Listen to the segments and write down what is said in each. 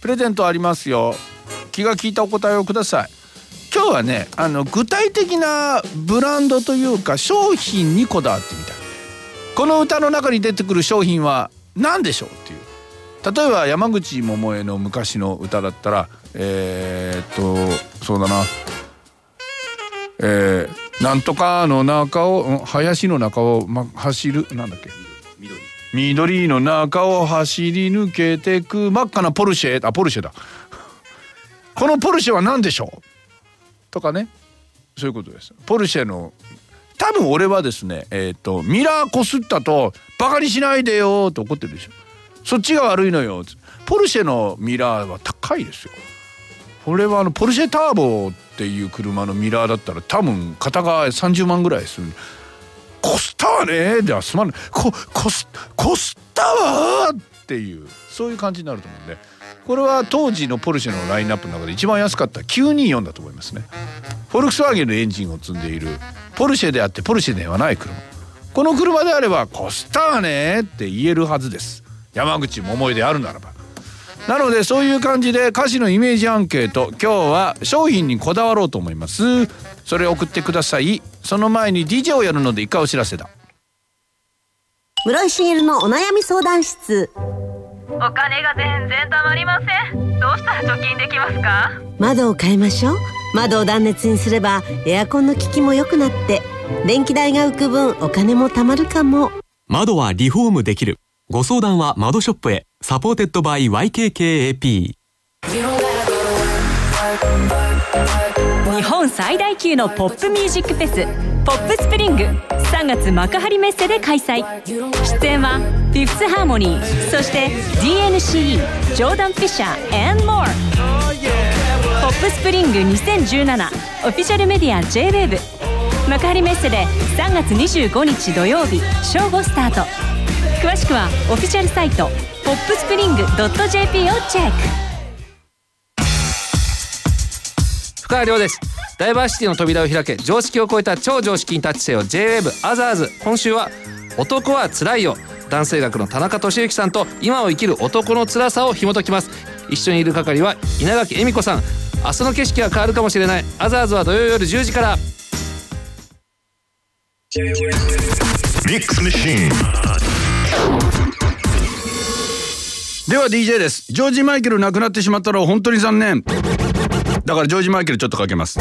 プレゼントありますよ。気が利いたお答えをください。今日はねあの具体的なブランドというか商品にこだわってみた。この歌の中に出てくる商品は何でしょうっていう。例えば山口百恵の昔の歌だったらえー、っとそうだな。えー、なんとかの中を林の中を、ま、走るなんだっけ。緑の中を走り抜けてく。真っ赤なポルシェ。あポルシェだ。このポルシェは何でしょう？とかね。そういうことです。ポルシェの多分俺はですねえっ、ー、とミラーこすったとバカにしないでよ。と怒ってるでしょ。そっちが悪いのよ。ポルシェのミラーは高いですよ。これはあのポルシェターボっていう車のミラーだったら多分片側30万ぐらいする。コスターねではすまないココスコスタはっていうそういう感じになると思うんでこれは当時のポルシェのラインナップの中で一番安かった924だと思いますねフォルクスワーゲンのエンジンを積んでいるポルシェであってポルシェではない車この車であればコスターねって言えるはずです山口百恵であるならばなのでそういう感じで歌詞のイメージアンケート今日は商品にこだわろうと思います。それを送ってください。その前に DJ をやるので一回お知らせだ。室井滋のお悩み相談室。お金が全然たまりません。どうしたら貯金できますか？窓を変えましょう。窓を断熱にすればエアコンの効きも良くなって電気代が浮く分お金も貯まるかも。窓はリフォームできるご相談は MADOショップへ。 Supported by YKKAP 日本最大級のポップミュージックフェス POPSPRING 3月幕張メッセで開催。出演は Fifth Harmony そして DNCE ジョーダン・フィッシャー and more POPSPRING 2017オフィシャルメディア J-WAVE 幕張メッセで3月25日土曜日正午スタート。詳しくはオフィシャルサイトポップスプリング .jp をチェック。深谷亮です。ダイバーシティの扉を開け常識を超えた超常識にタッチせよ JWAVE アザーズ今週は男はつらいよ。男性学の田中俊之さんと今を生きる男の辛さを紐解きます。一緒にいる係は稲垣恵美子さん。明日の景色が変わるかもしれない。アザーズは土曜夜10時から。ミックスマシーンでは DJ です。ジョージ・マイケル亡くなってしまったら本当に残念。だからジョージ・マイケルちょっとかけます。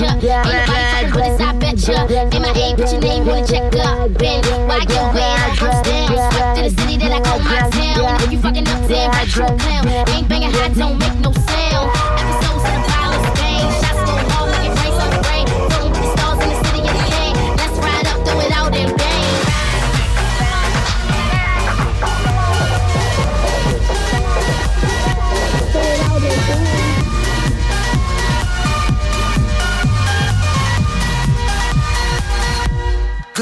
ya. Ain't nobody fucking with us, I bet ya. MIA, put your name on the checker. Ben, why you where I'm down. Swept to the city that I call my town. And if you fucking up, damn, I true clown. Ain't banging high, don't make no sound.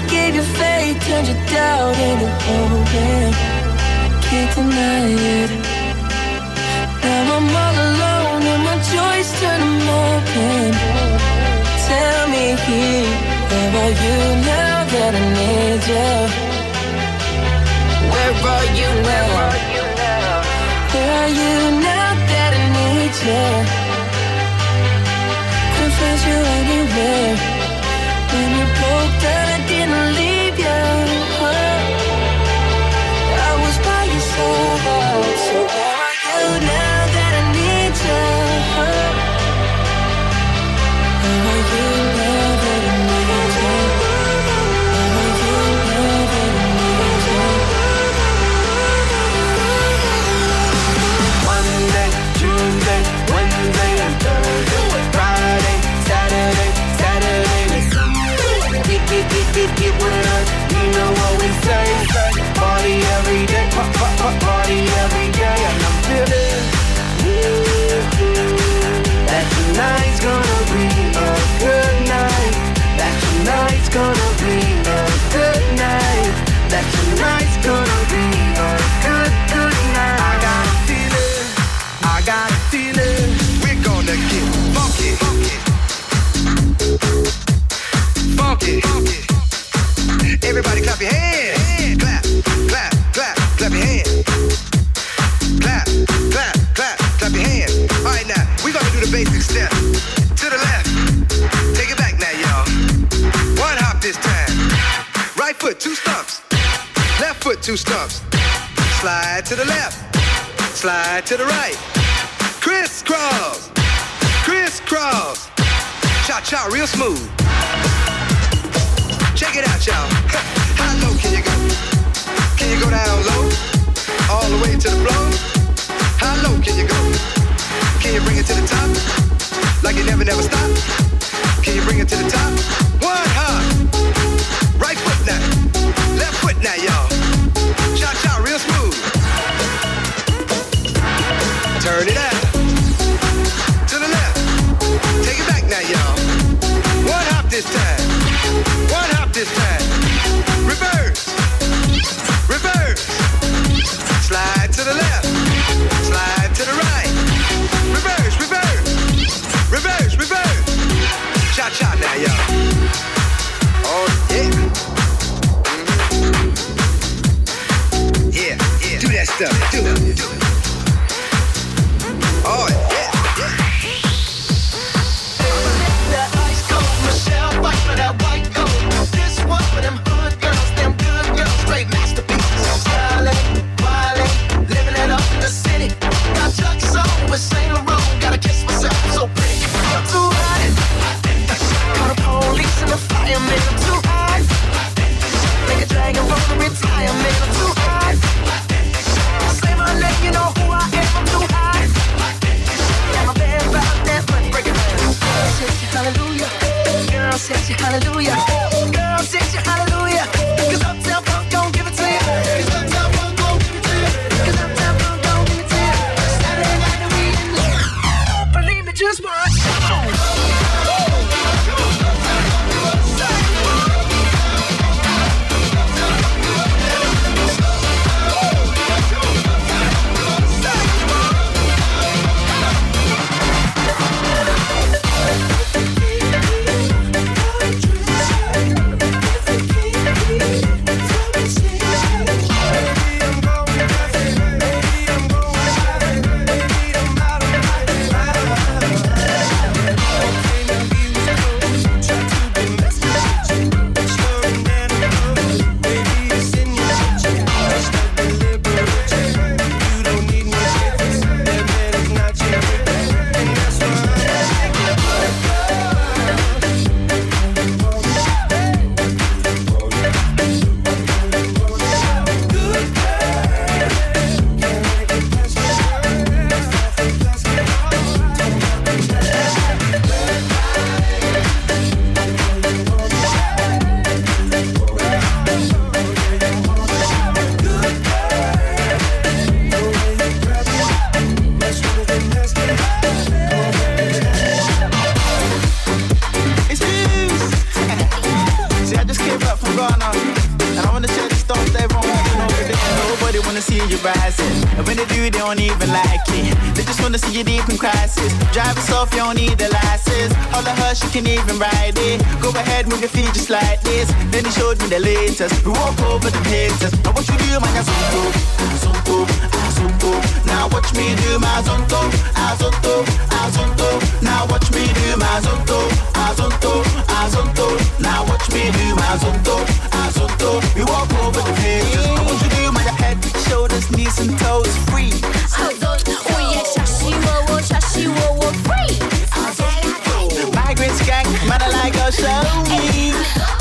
I gave you faith, turned your doubt into hope. Can't deny it. Now I'm all alone and my joys turn them open. Tell me, where are you now that I need you? Where are you now? Where are you now that I need you? Couldn't you anywhere in a two stumps. Slide to the left. Slide to the right. Crisscross. Crisscross. Cha cha, real smooth. Check it out, y'all. How low can you go? Can you go down low? All the way to the floor? How low can you go? Can you bring it to the top? Like you never, never stop? Can you bring it to the top? One hop. Right foot now. Left foot now, y'all. Turn it out. To the left. Take it back now, y'all. One hop this time. One hop this time. Reverse. Reverse. Slide to the left. Slide to the right. Reverse, reverse. Reverse, reverse. Cha cha now, y'all. See you rising. And when they do, they don't even like it. They just wanna see you deep in crisis. Drive us off, you don't need the license. All of her, she can even ride it. Go ahead, move your feet just like this. Then he showed me the latest. We walk over the haters. Now what you do, man, I zonto, I zonto. Now watch me do my zonto, a zonto. Now watch me do my zonto, a zonto. Now watch me do my zonto, a We walk over the pages. I want you to do my head, shoulders, knees and toes free. A zonto, oh yeah, shashi wo wo, shashi wo wo free. A zonto, migrant gang, man, I like a show me.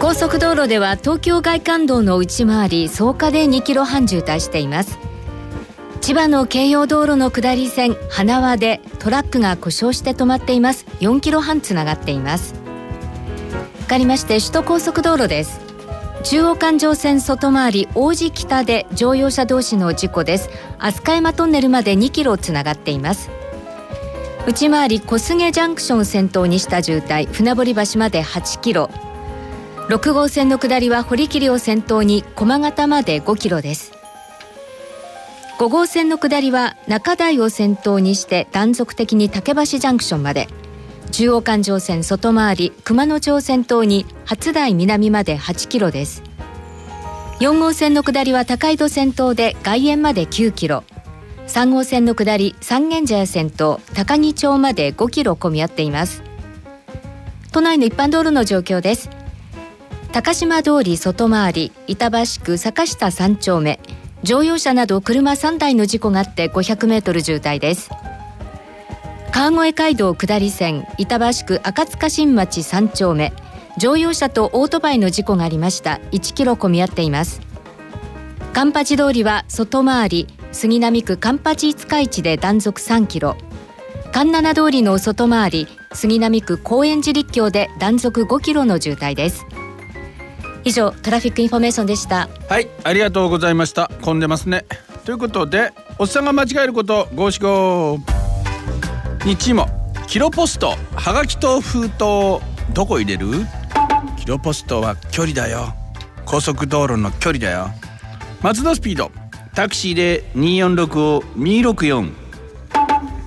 高速道路では東京外環道の内回り草加で ２ｋｍ 半渋滞しています。千葉の京葉道路の下り線花輪でトラックが故障して止まっています。4キロ半つながっています。かりまして首都高速道路です。中央環状線外回り王子北で乗用車同士の事故です。飛鳥山トンネルまで2キロつながっています。内回り小菅ジャンクション先頭にした渋滞船堀橋まで8キロ。6号線の下りは堀切を先頭に駒形まで5キロです。5号線の下りは中台を先頭にして断続的に竹橋ジャンクションまで。中央環状線外回り熊野町先頭に初台南まで8キロです。4号線の下りは高井戸先頭で外苑まで9キロ。3号線の下り三軒茶屋先頭高木町まで5キロ混み合っています。都内の一般道路の状況です。高島通り外回り板橋区坂下三丁目。乗用車など車3台の事故があって500メートル渋滞です。川越街道下り線板橋区赤塚新町3丁目。乗用車とオートバイの事故がありました。1キロ混み合っています。カンパチ通りは外回り杉並区カンパチ塚市で断続3キロ。環七通りの外回り杉並区高円寺陸橋で断続5キロの渋滞です。以上 traffic information でした。はいありがとうございました。混んでますね。ということでおっさんが間違えること五七五日もキロポストはがきと封筒どこ入れる？キロポストは距離だよ。高速道路の距離だよ。松戸スピード。タクシーで246を264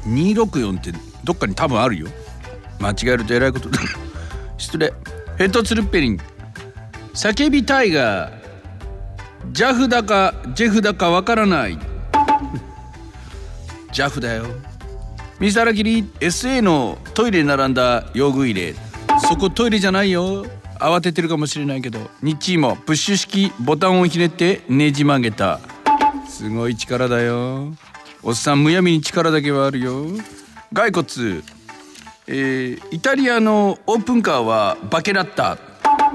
264ってどっかに多分あるよ。間違えるとえらいことだ。失礼。ヘッドツルッペリン。叫びたいがジャフだかジェフだかわからない。ジャフだよ。水原切り SA のトイレ並んだ用具入れ。そこトイレじゃないよ。慌ててるかもしれないけど日もプッシュ式ボタンをひねってねじ曲げた。すごい力だよ。おっさんむやみに力だけはあるよ。骸骨。えーイタリアのオープンカーはバケラッタ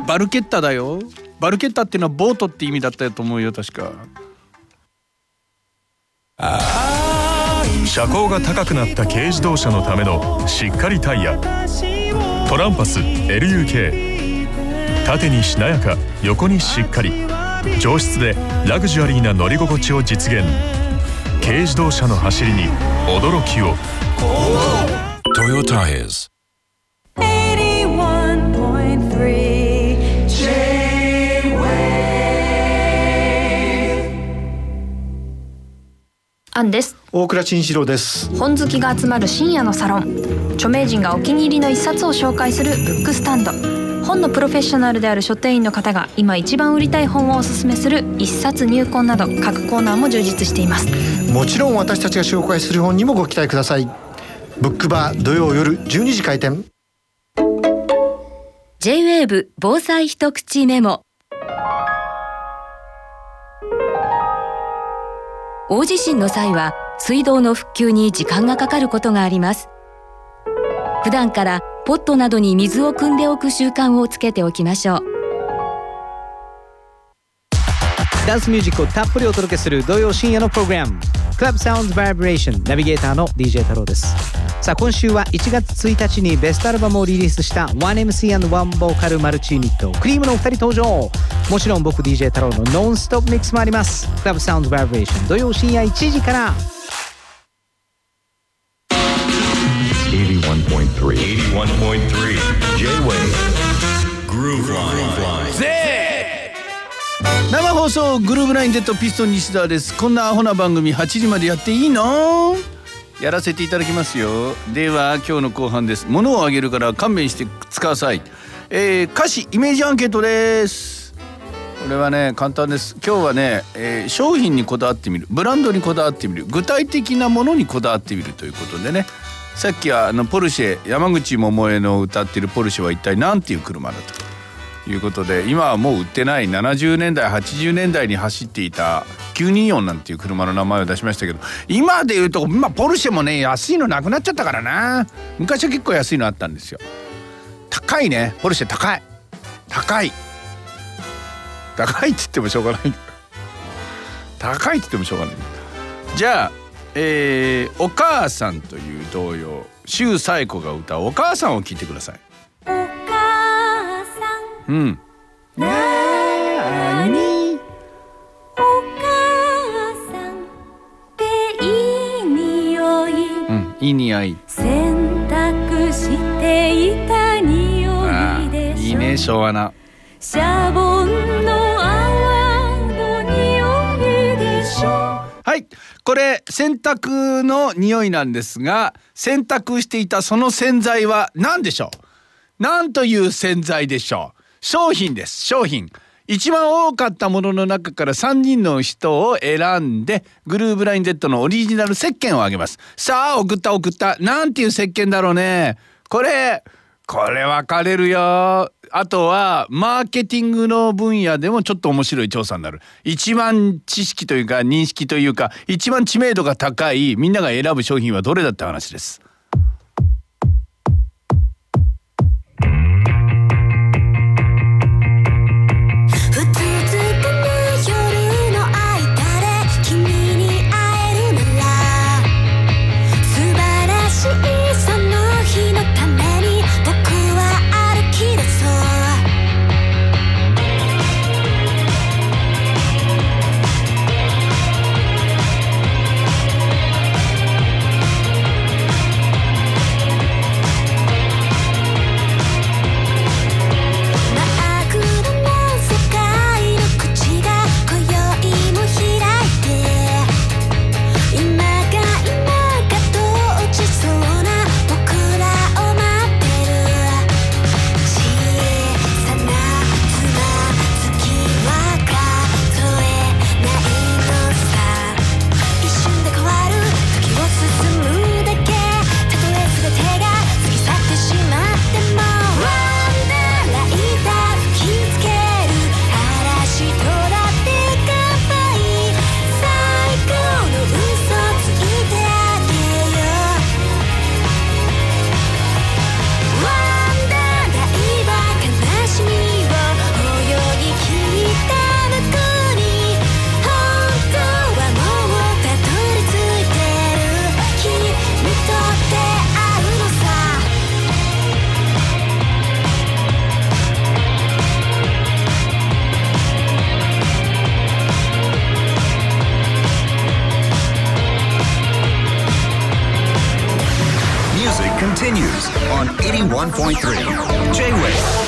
バルケッタだよ。バルケッタっていうのはボートって意味だったと思うよ確か。車高が高くなった軽自動車のためのしっかりタイヤ。トランパス LUK 縦にしなやか横にしっかり。上質でラグジュアリーな乗り心地を実現。軽自動車の走りに驚きを。Toyo Tires. 81.3アンです。大倉慎四郎です。本好きが集まる深夜のサロン。著名人がお気に入りの一冊を紹介するブックスタンド。本のプロフェッショナルである書店員の方が今一番売りたい本をおすすめする一冊入魂など各コーナーも充実しています。もちろん私たちが紹介する本にもご期待ください。ブックバー土曜夜12時開店。J-WAVE 防災一口メモ大地震の際は水道の復旧に時間がかかることがあります。普段からポットなどに水を汲んでおく習慣をつけておきましょう。ダンスミュージックをたっぷりお届けする土曜深夜のプログラム。クラブサウンズバイブレーションナビゲーターの DJ 太郎です。さあ今週は1月1日にベストアルバムをリリースした 1MC&1 ボーカルマルチユニットクリームのお二人登場。もちろん僕 DJ 太郎のノンストップミックスもあります。クラブサウンズバイブレーション土曜深夜1時から生放送グルーブライン Z ピストン西田です。こんなアホな番組8時までやっていいの？やらせていただきますよ。では今日の後半です。物をあげるから勘弁してください。えー、歌詞イメージアンケートです。これはね簡単です。今日はね、えー商品にこだわってみる。ブランドにこだわってみる。具体的なものにこだわってみるということでね。さっきはあのポルシェ山口百恵の歌ってるポルシェは一体何ていう車だということで今はもう売ってない70年代80年代に走っていた924なんていう車の名前を出しましたけど今で言うと今ポルシェもね安いのなくなっちゃったからな。昔は結構安いのあったんですよ。高いね。ポルシェ高い。高い。高いって言ってもしょうがない。高いって言ってもしょうがない。じゃあえー、お母さんという童謡周彩子が歌うお母さんを聞いてください。うん。なにお母さんっていい匂い。うんいい匂い。洗濯していた匂あいでしょ？ーいいね昭和な。シャボンの泡の匂いでしょ？はい。これ洗濯の匂いなんですが洗濯していたその洗剤は何でしょう？何という洗剤でしょう？商品です。商品。一番多かったものの中から3人の人を選んでグルーブライン Z のオリジナル石鹸をあげます。さあ送った送った。なんていう石鹸だろうね。これこれ分かれるよ。あとはマーケティングの分野でもちょっと面白い調査になる。一番知識というか認識というか一番知名度が高いみんなが選ぶ商品はどれだって話です。Continues on 81.3 J-Wave